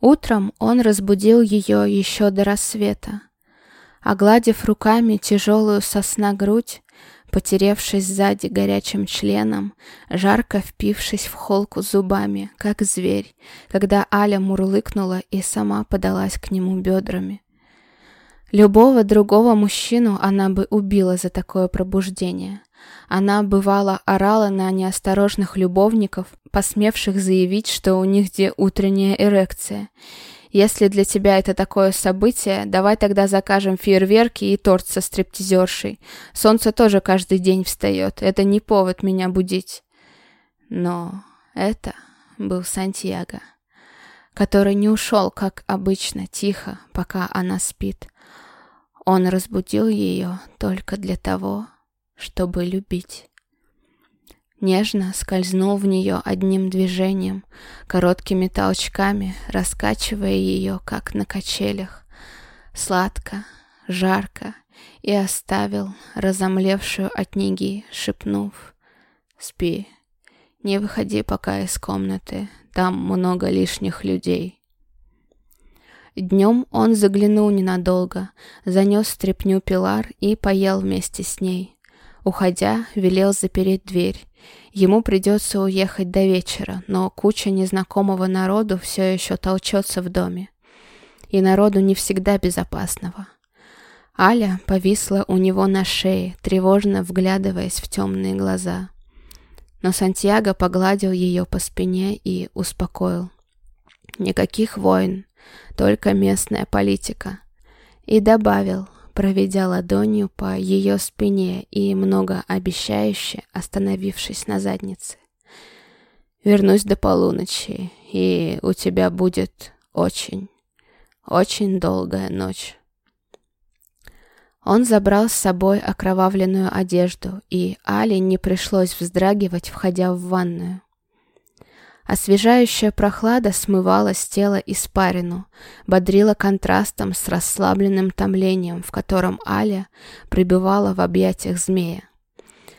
Утром он разбудил ее еще до рассвета. Огладив руками тяжелую сосна грудь, потеревшись сзади горячим членом, жарко впившись в холку зубами, как зверь, когда Аля мурлыкнула и сама подалась к нему бедрами. Любого другого мужчину она бы убила за такое пробуждение. Она, бывало, орала на неосторожных любовников, посмевших заявить, что у них где утренняя эрекция. Если для тебя это такое событие, давай тогда закажем фейерверки и торт со стриптизершей. Солнце тоже каждый день встает, это не повод меня будить. Но это был Сантьяго, который не ушел, как обычно, тихо, пока она спит. Он разбудил ее только для того, чтобы любить. Нежно скользнул в нее одним движением, короткими толчками, раскачивая ее, как на качелях. Сладко, жарко, и оставил разомлевшую от неги, шепнув «Спи, не выходи пока из комнаты, там много лишних людей». Днем он заглянул ненадолго, занес стряпню Пилар и поел вместе с ней. Уходя, велел запереть дверь. Ему придется уехать до вечера, но куча незнакомого народу все еще толчется в доме. И народу не всегда безопасного. Аля повисла у него на шее, тревожно вглядываясь в темные глаза. Но Сантьяго погладил ее по спине и успокоил. Никаких войн, только местная политика. И добавил, проведя ладонью по ее спине и многообещающе остановившись на заднице. «Вернусь до полуночи, и у тебя будет очень, очень долгая ночь». Он забрал с собой окровавленную одежду, и Али не пришлось вздрагивать, входя в ванную. Освежающая прохлада смывала с тела испарину, бодрила контрастом с расслабленным томлением, в котором Аля пребывала в объятиях змея.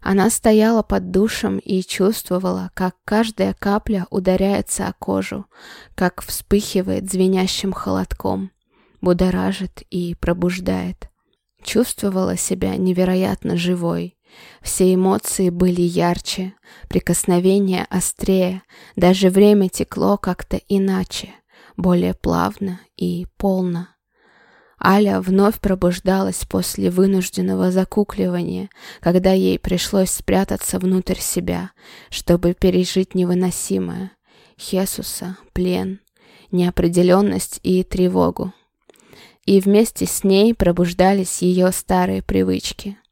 Она стояла под душем и чувствовала, как каждая капля ударяется о кожу, как вспыхивает звенящим холодком, будоражит и пробуждает. Чувствовала себя невероятно живой, все эмоции были ярче, прикосновения острее, даже время текло как-то иначе, более плавно и полно. Аля вновь пробуждалась после вынужденного закукливания, когда ей пришлось спрятаться внутрь себя, чтобы пережить невыносимое. Хесуса, плен, неопределенность и тревогу. И вместе с ней пробуждались ее старые привычки —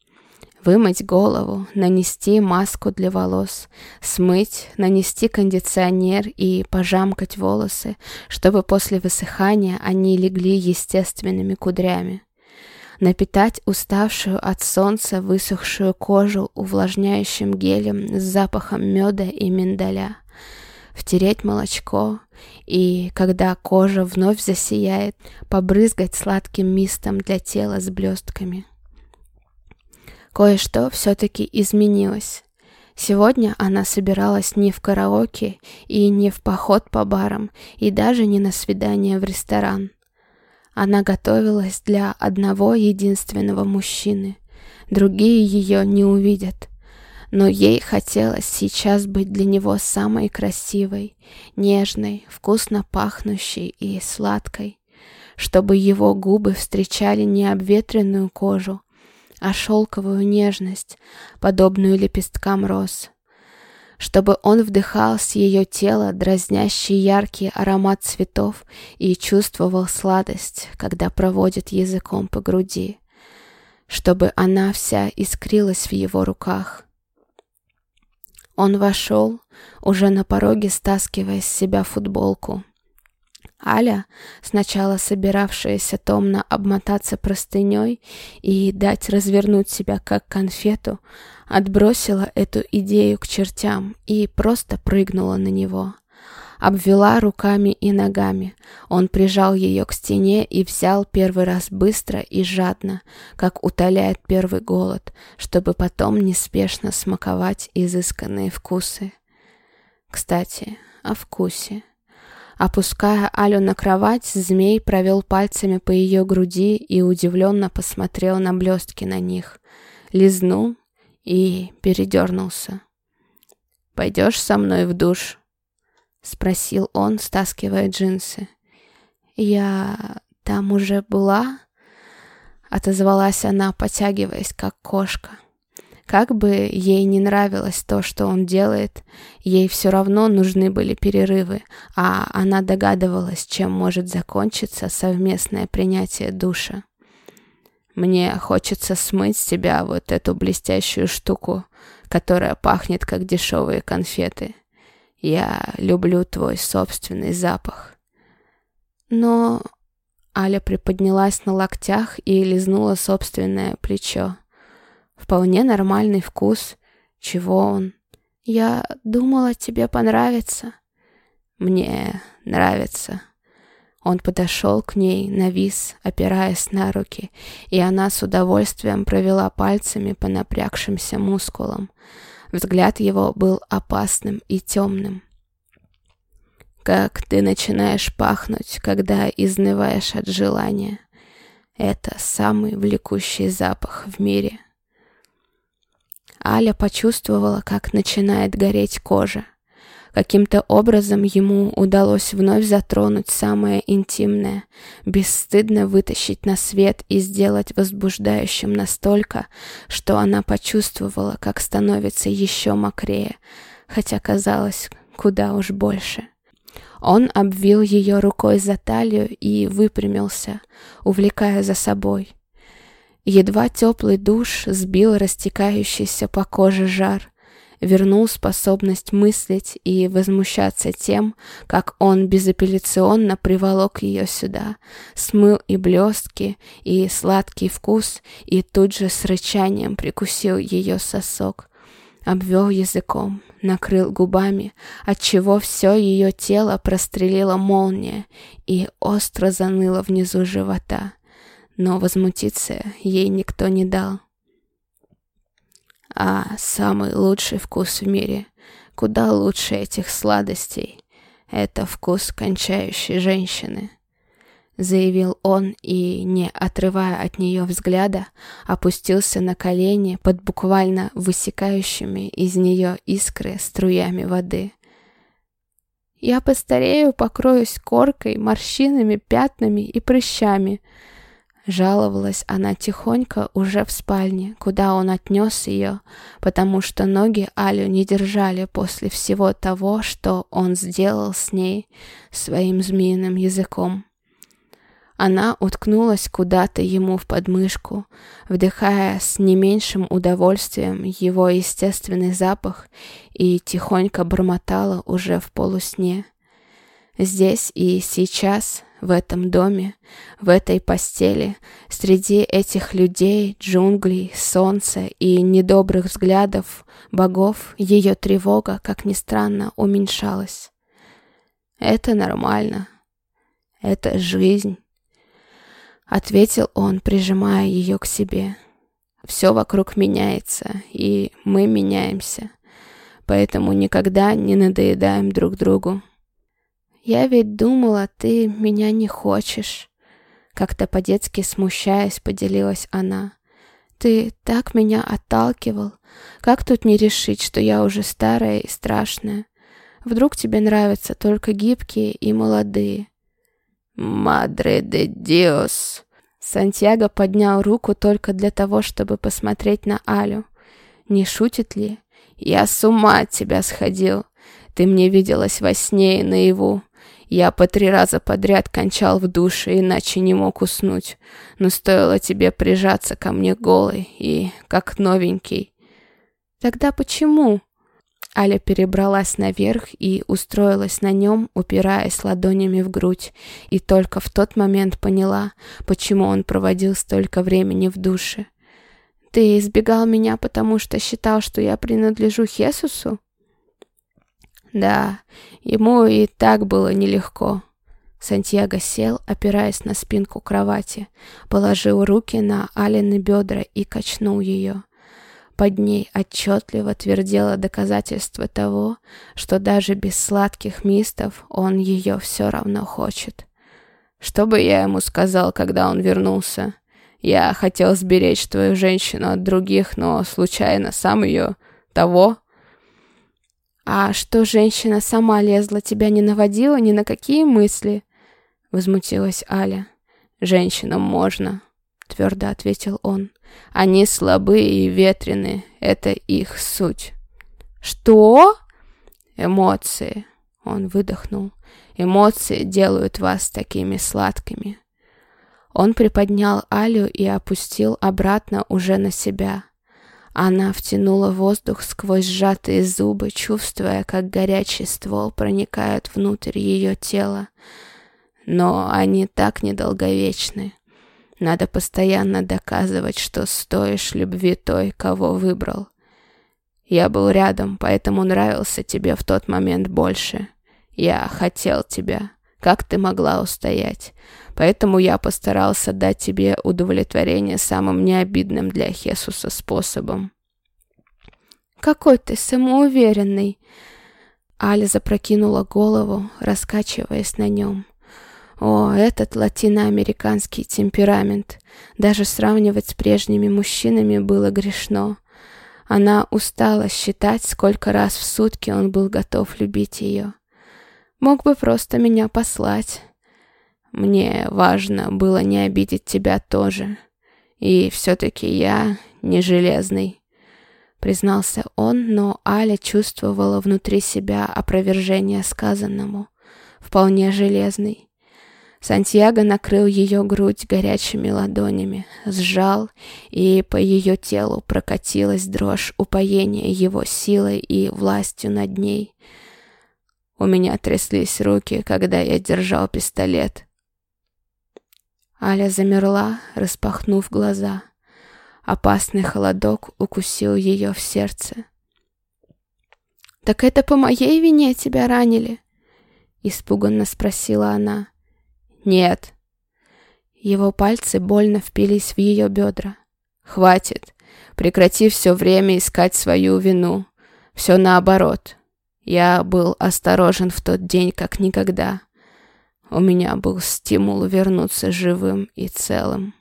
Вымыть голову, нанести маску для волос, смыть, нанести кондиционер и пожамкать волосы, чтобы после высыхания они легли естественными кудрями. Напитать уставшую от солнца высохшую кожу увлажняющим гелем с запахом меда и миндаля. Втереть молочко и, когда кожа вновь засияет, побрызгать сладким мистом для тела с блестками. Кое-что все-таки изменилось. Сегодня она собиралась не в караоке и не в поход по барам, и даже не на свидание в ресторан. Она готовилась для одного единственного мужчины. Другие ее не увидят. Но ей хотелось сейчас быть для него самой красивой, нежной, вкусно пахнущей и сладкой, чтобы его губы встречали не обветренную кожу, а шелковую нежность, подобную лепесткам роз. Чтобы он вдыхал с ее тела дразнящий яркий аромат цветов и чувствовал сладость, когда проводит языком по груди. Чтобы она вся искрилась в его руках. Он вошел, уже на пороге стаскивая с себя футболку. Аля, сначала собиравшаяся томно обмотаться простыней и дать развернуть себя как конфету, отбросила эту идею к чертям и просто прыгнула на него. Обвела руками и ногами. Он прижал ее к стене и взял первый раз быстро и жадно, как утоляет первый голод, чтобы потом неспешно смаковать изысканные вкусы. Кстати, о вкусе. Опуская Алю на кровать, змей провел пальцами по ее груди и удивленно посмотрел на блестки на них. Лизнул и передернулся. «Пойдешь со мной в душ?» — спросил он, стаскивая джинсы. «Я там уже была?» — отозвалась она, потягиваясь, как кошка. Как бы ей не нравилось то, что он делает, ей все равно нужны были перерывы, а она догадывалась, чем может закончиться совместное принятие душа. «Мне хочется смыть с тебя вот эту блестящую штуку, которая пахнет, как дешевые конфеты. Я люблю твой собственный запах». Но Аля приподнялась на локтях и лизнула собственное плечо. Вполне нормальный вкус. Чего он? Я думала, тебе понравится. Мне нравится. Он подошел к ней, навис, опираясь на руки, и она с удовольствием провела пальцами по напрягшимся мускулам. Взгляд его был опасным и темным. Как ты начинаешь пахнуть, когда изнываешь от желания. Это самый влекущий запах в мире. Аля почувствовала, как начинает гореть кожа. Каким-то образом ему удалось вновь затронуть самое интимное, бесстыдно вытащить на свет и сделать возбуждающим настолько, что она почувствовала, как становится еще мокрее, хотя казалось куда уж больше. Он обвил ее рукой за талию и выпрямился, увлекая за собой. Едва теплый душ сбил растекающийся по коже жар, вернул способность мыслить и возмущаться тем, как он безапелляционно приволок ее сюда, смыл и блестки, и сладкий вкус, и тут же с рычанием прикусил ее сосок, обвел языком, накрыл губами, отчего все ее тело прострелила молния и остро заныло внизу живота но возмутиться ей никто не дал. А самый лучший вкус в мире, куда лучше этих сладостей, это вкус кончающей женщины, заявил он и, не отрывая от нее взгляда, опустился на колени под буквально высекающими из нее искры струями воды. Я постарею, покроюсь коркой, морщинами, пятнами и прыщами, Жаловалась она тихонько уже в спальне, куда он отнес ее, потому что ноги Алю не держали после всего того, что он сделал с ней своим змеиным языком. Она уткнулась куда-то ему в подмышку, вдыхая с не меньшим удовольствием его естественный запах и тихонько бормотала уже в полусне. Здесь и сейчас в этом доме, в этой постели, среди этих людей, джунглей, солнца и недобрых взглядов богов, ее тревога, как ни странно, уменьшалась. «Это нормально. Это жизнь», — ответил он, прижимая ее к себе. «Все вокруг меняется, и мы меняемся, поэтому никогда не надоедаем друг другу». «Я ведь думала, ты меня не хочешь», — как-то по-детски смущаясь, поделилась она. «Ты так меня отталкивал. Как тут не решить, что я уже старая и страшная? Вдруг тебе нравятся только гибкие и молодые?» «Мадре де Диос!» Сантьяго поднял руку только для того, чтобы посмотреть на Алю. «Не шутит ли? Я с ума от тебя сходил. Ты мне виделась во сне и наяву. Я по три раза подряд кончал в душе, иначе не мог уснуть. Но стоило тебе прижаться ко мне голой и как новенький. Тогда почему? Аля перебралась наверх и устроилась на нем, упираясь ладонями в грудь, и только в тот момент поняла, почему он проводил столько времени в душе. «Ты избегал меня, потому что считал, что я принадлежу Хесусу?» Да, ему и так было нелегко. Сантьяго сел, опираясь на спинку кровати, положил руки на Алины бедра и качнул ее. под ней отчетливо твердело доказательство того, что даже без сладких мистов он ее все равно хочет. Что бы я ему сказал, когда он вернулся? Я хотел сберечь твою женщину от других, но случайно сам ее... того... «А что, женщина сама лезла, тебя не наводила ни на какие мысли?» Возмутилась Аля. «Женщинам можно», — твердо ответил он. «Они слабые и ветреные, это их суть». «Что?» «Эмоции», — он выдохнул. «Эмоции делают вас такими сладкими». Он приподнял Алю и опустил обратно уже на себя. Она втянула воздух сквозь сжатые зубы, чувствуя, как горячий ствол проникает внутрь ее тела. Но они так недолговечны. Надо постоянно доказывать, что стоишь любви той, кого выбрал. Я был рядом, поэтому нравился тебе в тот момент больше. Я хотел тебя. Как ты могла устоять? Поэтому я постарался дать тебе удовлетворение самым необидным для Хесуса способом. «Какой ты самоуверенный!» Аля запрокинула голову, раскачиваясь на нем. О, этот латиноамериканский темперамент. Даже сравнивать с прежними мужчинами было грешно. Она устала считать, сколько раз в сутки он был готов любить ее. Мог бы просто меня послать. Мне важно было не обидеть тебя тоже. И все-таки я не железный. Признался он, но Аля чувствовала внутри себя опровержение сказанному. Вполне железный. Сантьяго накрыл ее грудь горячими ладонями, сжал, и по ее телу прокатилась дрожь упоения его силой и властью над ней. У меня тряслись руки, когда я держал пистолет. Аля замерла, распахнув глаза. Опасный холодок укусил ее в сердце. «Так это по моей вине тебя ранили?» Испуганно спросила она. «Нет». Его пальцы больно впились в ее бедра. «Хватит. Прекрати все время искать свою вину. Все наоборот. Я был осторожен в тот день, как никогда. У меня был стимул вернуться живым и целым.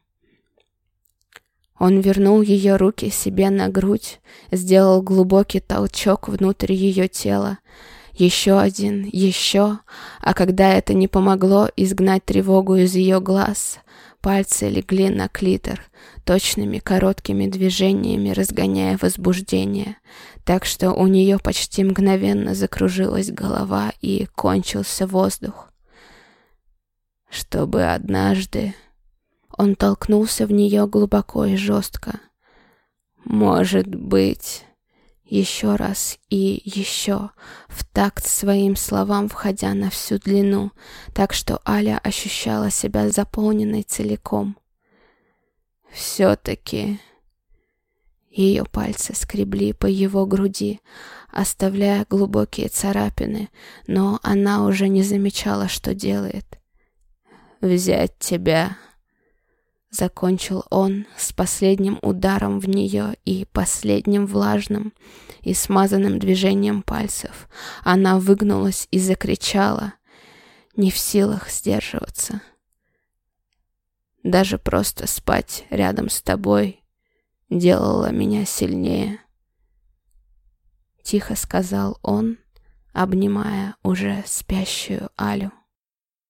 Он вернул ее руки себе на грудь, сделал глубокий толчок внутрь ее тела. Еще один, еще, а когда это не помогло изгнать тревогу из ее глаз, пальцы легли на клитор, точными короткими движениями разгоняя возбуждение, так что у нее почти мгновенно закружилась голова и кончился воздух чтобы однажды он толкнулся в нее глубоко и жестко. Может быть, еще раз и еще, в такт своим словам входя на всю длину, так что Аля ощущала себя заполненной целиком. Все-таки ее пальцы скребли по его груди, оставляя глубокие царапины, но она уже не замечала, что делает взять тебя. Закончил он с последним ударом в нее и последним влажным и смазанным движением пальцев. Она выгнулась и закричала, не в силах сдерживаться. Даже просто спать рядом с тобой делало меня сильнее. Тихо сказал он, обнимая уже спящую Алю.